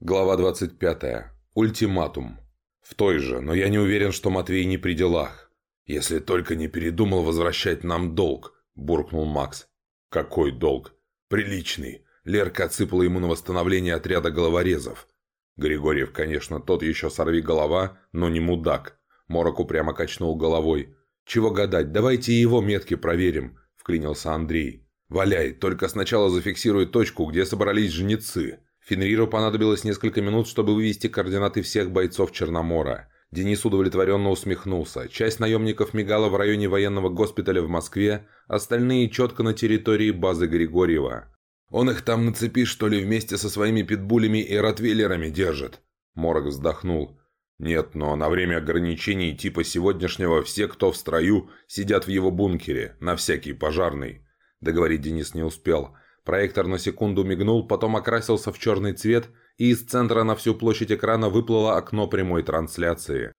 Глава 25. Ультиматум. В той же, но я не уверен, что Матвей не при делах. «Если только не передумал возвращать нам долг», – буркнул Макс. «Какой долг?» «Приличный. Лерка отсыпала ему на восстановление отряда головорезов». Григорьев, конечно, тот еще сорви голова, но не мудак. Морок упрямо качнул головой. «Чего гадать, давайте его метки проверим», – вклинился Андрей. «Валяй, только сначала зафиксируй точку, где собрались жнецы». Фенриру понадобилось несколько минут, чтобы вывести координаты всех бойцов Черномора. Денис удовлетворенно усмехнулся. Часть наемников мигала в районе военного госпиталя в Москве, остальные четко на территории базы Григорьева. «Он их там на цепи, что ли, вместе со своими питбулями и ротвейлерами держит?» Морок вздохнул. «Нет, но на время ограничений типа сегодняшнего все, кто в строю, сидят в его бункере, на всякий пожарный». Договорить Денис не успел. Проектор на секунду мигнул, потом окрасился в черный цвет, и из центра на всю площадь экрана выплыло окно прямой трансляции.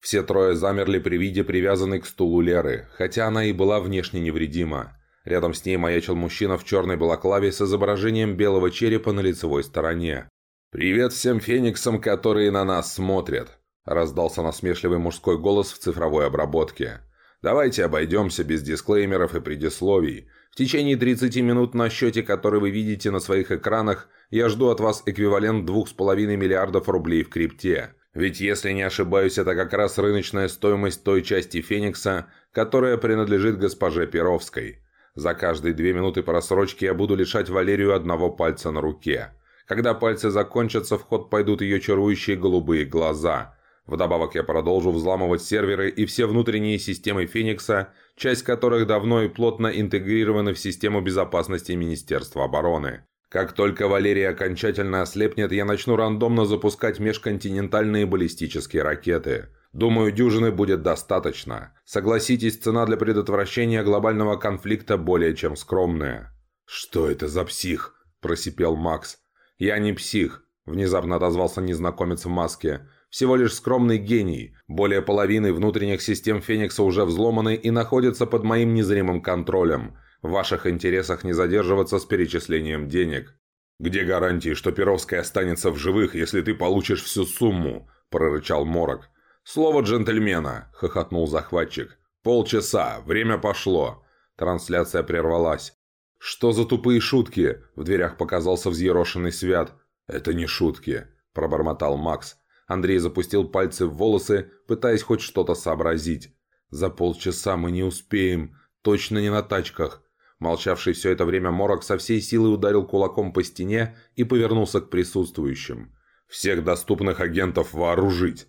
Все трое замерли при виде привязанной к стулу Леры, хотя она и была внешне невредима. Рядом с ней маячил мужчина в черной балаклаве с изображением белого черепа на лицевой стороне. «Привет всем фениксам, которые на нас смотрят!» – раздался насмешливый мужской голос в цифровой обработке. «Давайте обойдемся без дисклеймеров и предисловий. В течение 30 минут на счете, который вы видите на своих экранах, я жду от вас эквивалент 2,5 миллиардов рублей в крипте. Ведь если не ошибаюсь, это как раз рыночная стоимость той части Феникса, которая принадлежит госпоже Перовской. За каждые две минуты просрочки я буду лишать Валерию одного пальца на руке. Когда пальцы закончатся, в ход пойдут ее чарующие голубые глаза. Вдобавок я продолжу взламывать серверы и все внутренние системы Феникса, часть которых давно и плотно интегрированы в систему безопасности Министерства обороны. Как только Валерия окончательно ослепнет, я начну рандомно запускать межконтинентальные баллистические ракеты. Думаю, дюжины будет достаточно. Согласитесь, цена для предотвращения глобального конфликта более чем скромная. «Что это за псих?» – просипел Макс. «Я не псих», – внезапно отозвался незнакомец в маске. Всего лишь скромный гений. Более половины внутренних систем Феникса уже взломаны и находятся под моим незримым контролем. В ваших интересах не задерживаться с перечислением денег. «Где гарантии, что Перовская останется в живых, если ты получишь всю сумму?» – прорычал Морок. «Слово джентльмена!» – хохотнул захватчик. «Полчаса. Время пошло». Трансляция прервалась. «Что за тупые шутки?» – в дверях показался взъерошенный Свят. «Это не шутки», – пробормотал Макс. Андрей запустил пальцы в волосы, пытаясь хоть что-то сообразить. «За полчаса мы не успеем. Точно не на тачках». Молчавший все это время Морок со всей силы ударил кулаком по стене и повернулся к присутствующим. «Всех доступных агентов вооружить!»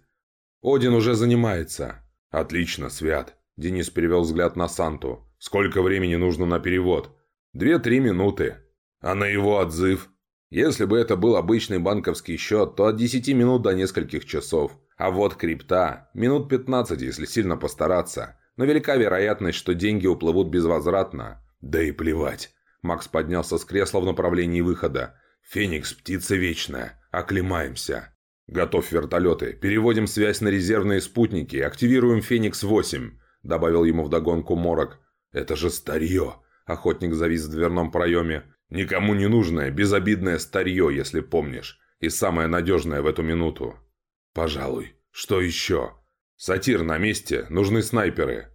«Один уже занимается». «Отлично, Свят». Денис перевел взгляд на Санту. «Сколько времени нужно на перевод?» «Две-три минуты». «А на его отзыв?» Если бы это был обычный банковский счет, то от 10 минут до нескольких часов. А вот крипта – минут 15, если сильно постараться. Но велика вероятность, что деньги уплывут безвозвратно. Да и плевать. Макс поднялся с кресла в направлении выхода. «Феникс – птица вечная. Оклемаемся». «Готовь вертолеты. Переводим связь на резервные спутники. Активируем «Феникс-8», – добавил ему вдогонку Морок. «Это же старье!» – охотник завис в дверном проеме. Никому не нужное, безобидное старье, если помнишь. И самое надежное в эту минуту. Пожалуй. Что еще? Сатир на месте. Нужны снайперы.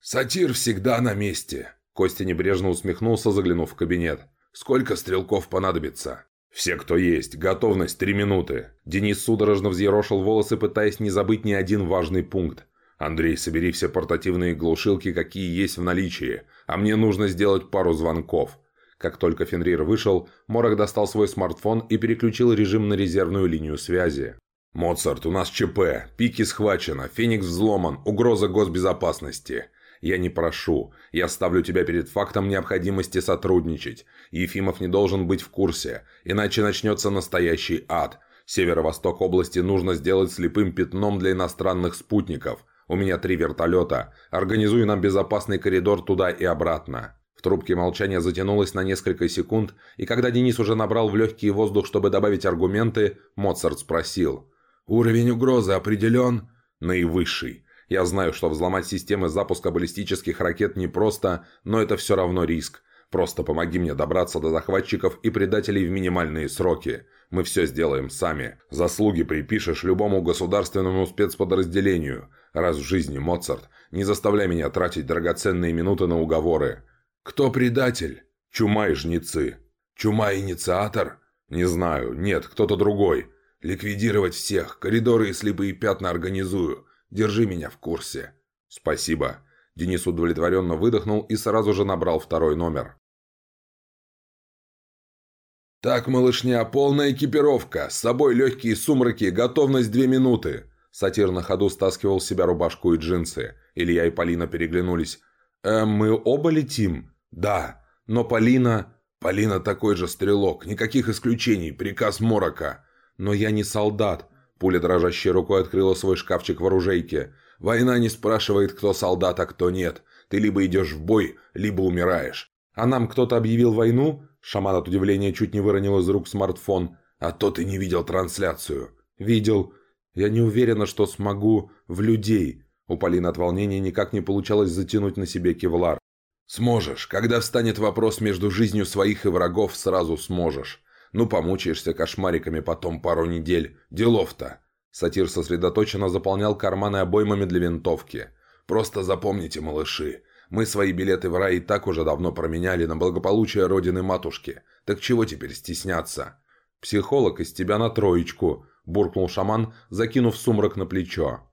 Сатир всегда на месте. Костя небрежно усмехнулся, заглянув в кабинет. Сколько стрелков понадобится? «Все, кто есть. Готовность три минуты». Денис судорожно взъерошил волосы, пытаясь не забыть ни один важный пункт. «Андрей, собери все портативные глушилки, какие есть в наличии. А мне нужно сделать пару звонков. Как только Фенрир вышел, Морок достал свой смартфон и переключил режим на резервную линию связи. «Моцарт, у нас ЧП. Пики схвачено. Феникс взломан. Угроза госбезопасности. Я не прошу. Я ставлю тебя перед фактом необходимости сотрудничать. Ефимов не должен быть в курсе, иначе начнется настоящий ад. Северо-восток области нужно сделать слепым пятном для иностранных спутников. У меня три вертолета. Организуй нам безопасный коридор туда и обратно. Трубке молчание затянулось на несколько секунд, и когда Денис уже набрал в легкий воздух, чтобы добавить аргументы, Моцарт спросил. «Уровень угрозы определен?» «Наивысший. Я знаю, что взломать системы запуска баллистических ракет непросто, но это все равно риск. Просто помоги мне добраться до захватчиков и предателей в минимальные сроки. Мы все сделаем сами. Заслуги припишешь любому государственному спецподразделению. Раз в жизни, Моцарт, не заставляй меня тратить драгоценные минуты на уговоры. Кто предатель? Чума и жнецы. Чума инициатор? Не знаю. Нет, кто-то другой. Ликвидировать всех. Коридоры и слепые пятна организую. Держи меня в курсе. Спасибо. Денис удовлетворенно выдохнул и сразу же набрал второй номер. «Так, малышня, полная экипировка, с собой легкие сумраки, готовность две минуты!» Сатир на ходу стаскивал с себя рубашку и джинсы. Илья и Полина переглянулись. «Э, «Мы оба летим?» «Да, но Полина...» «Полина такой же стрелок, никаких исключений, приказ Морока». «Но я не солдат». Пуля дрожащей рукой открыла свой шкафчик в оружейке. «Война не спрашивает, кто солдат, а кто нет. Ты либо идешь в бой, либо умираешь». «А нам кто-то объявил войну?» Шаман от удивления чуть не выронил из рук смартфон. «А то ты не видел трансляцию». «Видел. Я не уверена, что смогу в людей». У Полины от волнения никак не получалось затянуть на себе кевлар. «Сможешь. Когда встанет вопрос между жизнью своих и врагов, сразу сможешь. Ну, помучаешься кошмариками потом пару недель. Делов-то». Сатир сосредоточенно заполнял карманы обоймами для винтовки. «Просто запомните, малыши, мы свои билеты в рай и так уже давно променяли на благополучие родины-матушки. Так чего теперь стесняться? Психолог из тебя на троечку», – буркнул шаман, закинув сумрак на плечо.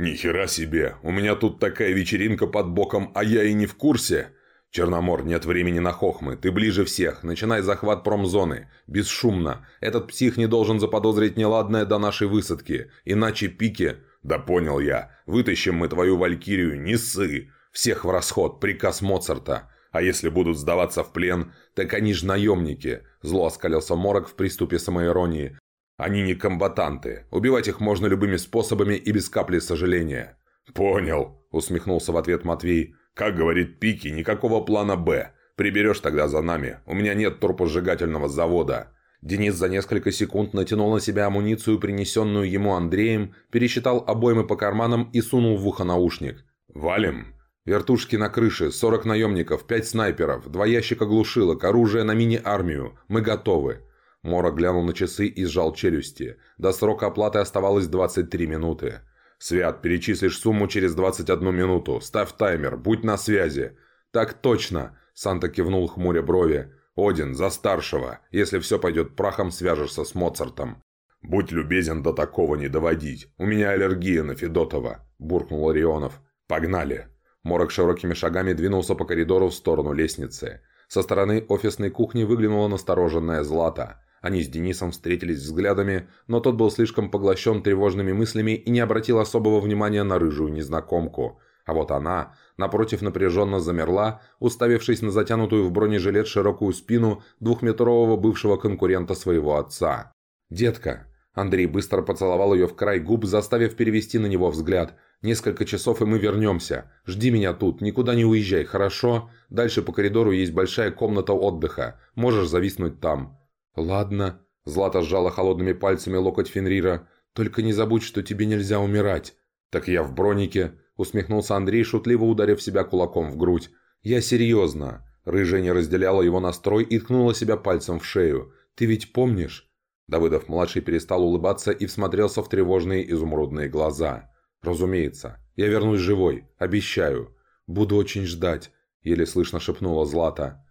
«Ни хера себе! У меня тут такая вечеринка под боком, а я и не в курсе!» «Черномор, нет времени на хохмы. Ты ближе всех. Начинай захват промзоны. Бесшумно. Этот псих не должен заподозрить неладное до нашей высадки. Иначе пики...» «Да понял я. Вытащим мы твою валькирию, не ссы. Всех в расход. Приказ Моцарта. А если будут сдаваться в плен, так они ж наемники». Зло оскалился Морок в приступе самоиронии. «Они не комбатанты. Убивать их можно любыми способами и без капли сожаления». «Понял», — усмехнулся в ответ Матвей. «Как говорит Пики, никакого плана «Б». Приберешь тогда за нами. У меня нет турпосжигательного завода». Денис за несколько секунд натянул на себя амуницию, принесенную ему Андреем, пересчитал обоймы по карманам и сунул в ухо наушник. «Валим!» «Вертушки на крыше, 40 наемников, 5 снайперов, два ящика глушилок, оружие на мини-армию. Мы готовы!» Мора глянул на часы и сжал челюсти. До срока оплаты оставалось 23 минуты. «Свят, перечислишь сумму через 21 минуту. Ставь таймер, будь на связи». «Так точно!» – Санта кивнул хмуря брови. «Один, за старшего. Если все пойдет прахом, свяжешься с Моцартом». «Будь любезен до такого не доводить. У меня аллергия на Федотова», – буркнул Орионов. «Погнали». Морок широкими шагами двинулся по коридору в сторону лестницы. Со стороны офисной кухни выглянула настороженная Злата. Они с Денисом встретились взглядами, но тот был слишком поглощен тревожными мыслями и не обратил особого внимания на рыжую незнакомку. А вот она, напротив, напряженно замерла, уставившись на затянутую в бронежилет широкую спину двухметрового бывшего конкурента своего отца. «Детка!» Андрей быстро поцеловал ее в край губ, заставив перевести на него взгляд. «Несколько часов, и мы вернемся. Жди меня тут, никуда не уезжай, хорошо? Дальше по коридору есть большая комната отдыха. Можешь зависнуть там». «Ладно». Злата сжала холодными пальцами локоть Фенрира. «Только не забудь, что тебе нельзя умирать». «Так я в бронике», — усмехнулся Андрей, шутливо ударив себя кулаком в грудь. «Я серьезно». Рыжая не разделяла его настрой и ткнула себя пальцем в шею. «Ты ведь помнишь?» Давыдов-младший перестал улыбаться и всмотрелся в тревожные изумрудные глаза. «Разумеется. Я вернусь живой. Обещаю. Буду очень ждать», — еле слышно шепнула Злата.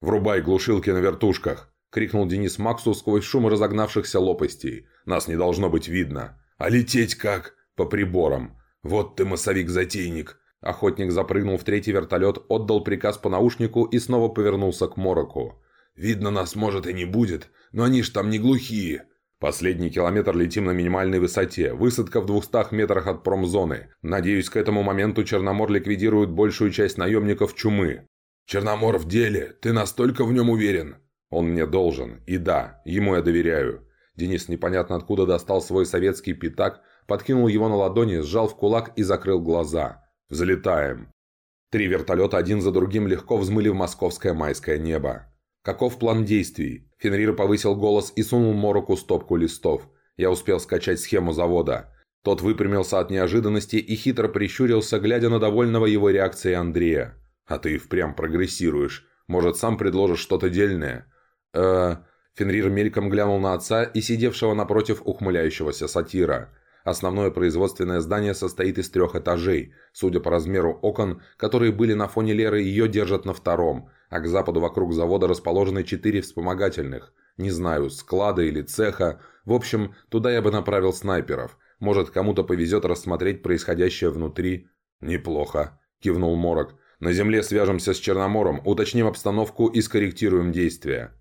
«Врубай глушилки на вертушках!» — крикнул Денис Максу сквозь шум разогнавшихся лопастей. «Нас не должно быть видно!» «А лететь как?» «По приборам!» «Вот ты массовик-затейник!» Охотник запрыгнул в третий вертолет, отдал приказ по наушнику и снова повернулся к Мороку. «Видно, нас, может, и не будет, но они ж там не глухие!» «Последний километр летим на минимальной высоте. Высадка в двухстах метрах от промзоны. Надеюсь, к этому моменту Черномор ликвидирует большую часть наемников чумы. «Черномор в деле? Ты настолько в нем уверен?» «Он мне должен. И да, ему я доверяю». Денис непонятно откуда достал свой советский пятак, подкинул его на ладони, сжал в кулак и закрыл глаза. «Взлетаем». Три вертолета один за другим легко взмыли в московское майское небо. «Каков план действий?» Фенрир повысил голос и сунул Мороку стопку листов. Я успел скачать схему завода. Тот выпрямился от неожиданности и хитро прищурился, глядя на довольного его реакцией Андрея. «А ты впрямь прогрессируешь. Может, сам предложишь что-то дельное?» «Э...» Фенрир мельком глянул на отца и сидевшего напротив ухмыляющегося сатира. Основное производственное здание состоит из трех этажей. Судя по размеру окон, которые были на фоне Леры, ее держат на втором, а к западу вокруг завода расположены четыре вспомогательных. Не знаю, склада или цеха. В общем, туда я бы направил снайперов. Может, кому-то повезет рассмотреть происходящее внутри. «Неплохо», – кивнул Морок. «На земле свяжемся с Черномором, уточним обстановку и скорректируем действия».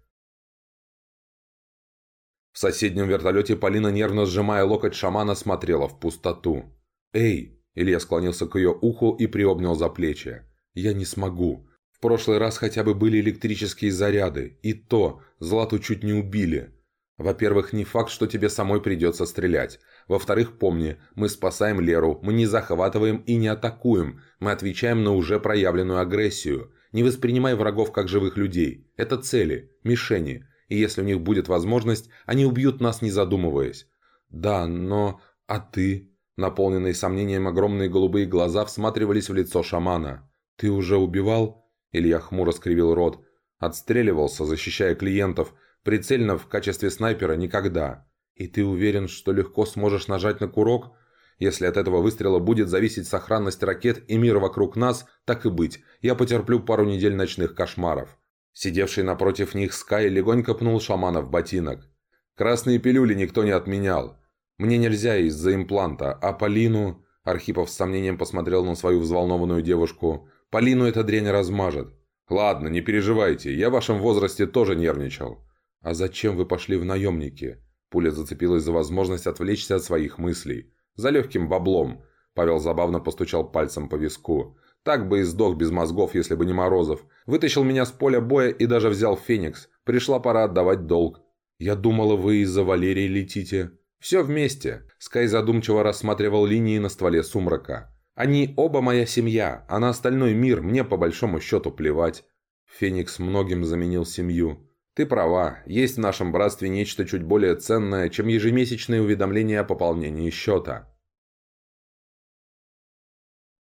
В соседнем вертолете Полина, нервно сжимая локоть шамана, смотрела в пустоту. «Эй!» – Илья склонился к ее уху и приобнял за плечи. «Я не смогу. В прошлый раз хотя бы были электрические заряды. И то, Злату чуть не убили. Во-первых, не факт, что тебе самой придется стрелять. Во-вторых, помни, мы спасаем Леру, мы не захватываем и не атакуем. Мы отвечаем на уже проявленную агрессию. Не воспринимай врагов как живых людей. Это цели, мишени и если у них будет возможность, они убьют нас, не задумываясь. Да, но... А ты? Наполненные сомнением огромные голубые глаза всматривались в лицо шамана. Ты уже убивал? Илья хмуро скривил рот. Отстреливался, защищая клиентов. Прицельно в качестве снайпера никогда. И ты уверен, что легко сможешь нажать на курок? Если от этого выстрела будет зависеть сохранность ракет и мир вокруг нас, так и быть, я потерплю пару недель ночных кошмаров. Сидевший напротив них Скай легонько пнул шамана в ботинок. «Красные пилюли никто не отменял. Мне нельзя из-за импланта, а Полину...» Архипов с сомнением посмотрел на свою взволнованную девушку. «Полину эта дрянь размажет». «Ладно, не переживайте, я в вашем возрасте тоже нервничал». «А зачем вы пошли в наемники?» Пуля зацепилась за возможность отвлечься от своих мыслей. «За легким баблом». Павел забавно постучал пальцем по виску. Так бы и сдох без мозгов, если бы не Морозов. Вытащил меня с поля боя и даже взял Феникс. Пришла пора отдавать долг. Я думала, вы из-за Валерии летите. Все вместе. Скай задумчиво рассматривал линии на стволе сумрака. Они оба моя семья, а на остальной мир мне по большому счету плевать. Феникс многим заменил семью. Ты права, есть в нашем братстве нечто чуть более ценное, чем ежемесячные уведомления о пополнении счета.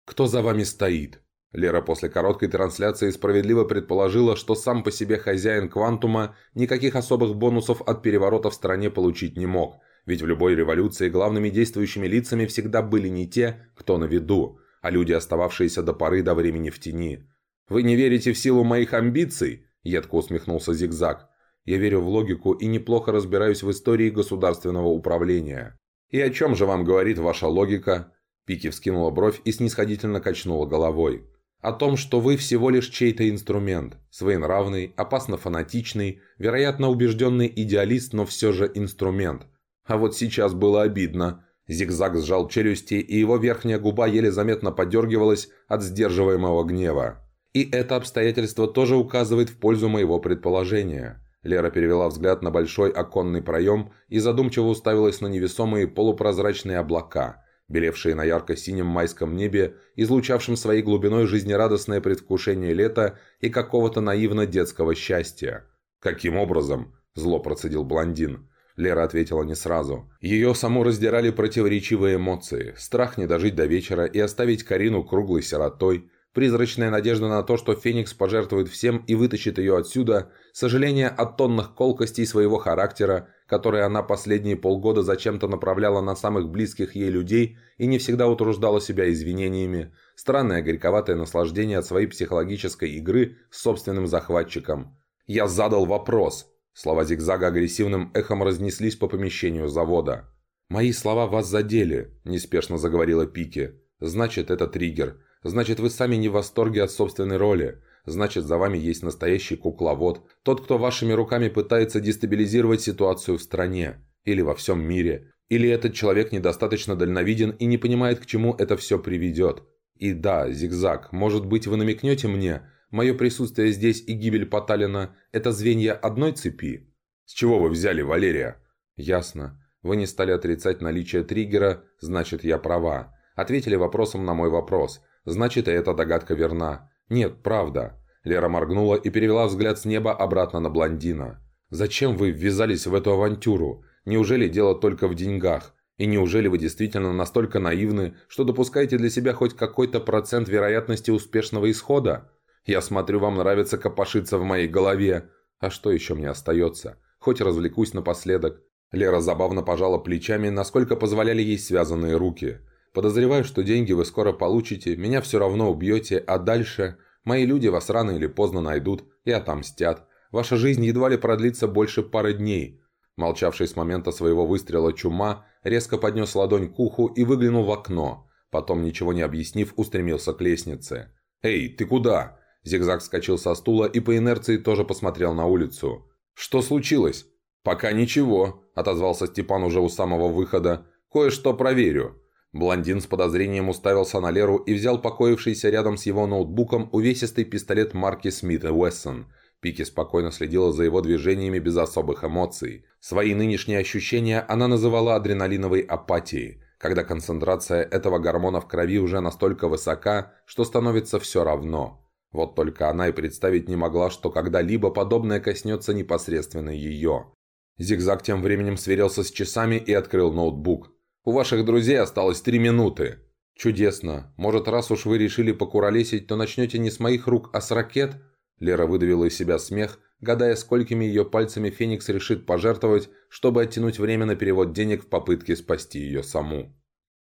«Кто за вами стоит?» Лера после короткой трансляции справедливо предположила, что сам по себе хозяин Квантума никаких особых бонусов от переворота в стране получить не мог, ведь в любой революции главными действующими лицами всегда были не те, кто на виду, а люди, остававшиеся до поры до времени в тени. «Вы не верите в силу моих амбиций?» – едко усмехнулся Зигзаг. «Я верю в логику и неплохо разбираюсь в истории государственного управления». «И о чем же вам говорит ваша логика?» Пики вскинула бровь и снисходительно качнула головой. «О том, что вы всего лишь чей-то инструмент. Своенравный, опасно фанатичный, вероятно убежденный идеалист, но все же инструмент. А вот сейчас было обидно». Зигзаг сжал челюсти, и его верхняя губа еле заметно подергивалась от сдерживаемого гнева. «И это обстоятельство тоже указывает в пользу моего предположения». Лера перевела взгляд на большой оконный проем и задумчиво уставилась на невесомые полупрозрачные облака – белевшие на ярко-синем майском небе, излучавшем своей глубиной жизнерадостное предвкушение лета и какого-то наивно-детского счастья. «Каким образом?» – зло процедил блондин. Лера ответила не сразу. Ее саму раздирали противоречивые эмоции. Страх не дожить до вечера и оставить Карину круглой сиротой – Призрачная надежда на то, что Феникс пожертвует всем и вытащит ее отсюда, сожаление от тонных колкостей своего характера, которые она последние полгода зачем-то направляла на самых близких ей людей и не всегда утруждала себя извинениями, странное горьковатое наслаждение от своей психологической игры с собственным захватчиком. «Я задал вопрос!» Слова зигзага агрессивным эхом разнеслись по помещению завода. «Мои слова вас задели», – неспешно заговорила Пики. «Значит, это триггер. Значит, вы сами не в восторге от собственной роли. Значит, за вами есть настоящий кукловод. Тот, кто вашими руками пытается дестабилизировать ситуацию в стране. Или во всем мире. Или этот человек недостаточно дальновиден и не понимает, к чему это все приведет. И да, зигзаг, может быть, вы намекнете мне, мое присутствие здесь и гибель Поталина – это звенья одной цепи? С чего вы взяли, Валерия? Ясно. Вы не стали отрицать наличие триггера, значит, я права. Ответили вопросом на мой вопрос. Значит, и эта догадка верна. Нет, правда. Лера моргнула и перевела взгляд с неба обратно на блондина. «Зачем вы ввязались в эту авантюру? Неужели дело только в деньгах? И неужели вы действительно настолько наивны, что допускаете для себя хоть какой-то процент вероятности успешного исхода? Я смотрю, вам нравится копошиться в моей голове. А что еще мне остается? Хоть развлекусь напоследок. Лера забавно пожала плечами, насколько позволяли ей связанные руки. Подозреваю, что деньги вы скоро получите, меня все равно убьете, а дальше... Мои люди вас рано или поздно найдут и отомстят. Ваша жизнь едва ли продлится больше пары дней. Молчавший с момента своего выстрела чума резко поднес ладонь к уху и выглянул в окно. Потом, ничего не объяснив, устремился к лестнице. «Эй, ты куда?» Зигзаг вскочил со стула и по инерции тоже посмотрел на улицу. «Что случилось?» «Пока ничего», – отозвался Степан уже у самого выхода. «Кое-что проверю». Блондин с подозрением уставился на Леру и взял покоившийся рядом с его ноутбуком увесистый пистолет марки Смит и Уэссон. Пики спокойно следила за его движениями без особых эмоций. Свои нынешние ощущения она называла адреналиновой апатией, когда концентрация этого гормона в крови уже настолько высока, что становится все равно. Вот только она и представить не могла, что когда-либо подобное коснется непосредственно ее. Зигзаг тем временем сверился с часами и открыл ноутбук. «У ваших друзей осталось три минуты». «Чудесно. Может, раз уж вы решили покуролесить, то начнете не с моих рук, а с ракет?» Лера выдавила из себя смех, гадая, сколькими ее пальцами Феникс решит пожертвовать, чтобы оттянуть время на перевод денег в попытке спасти ее саму.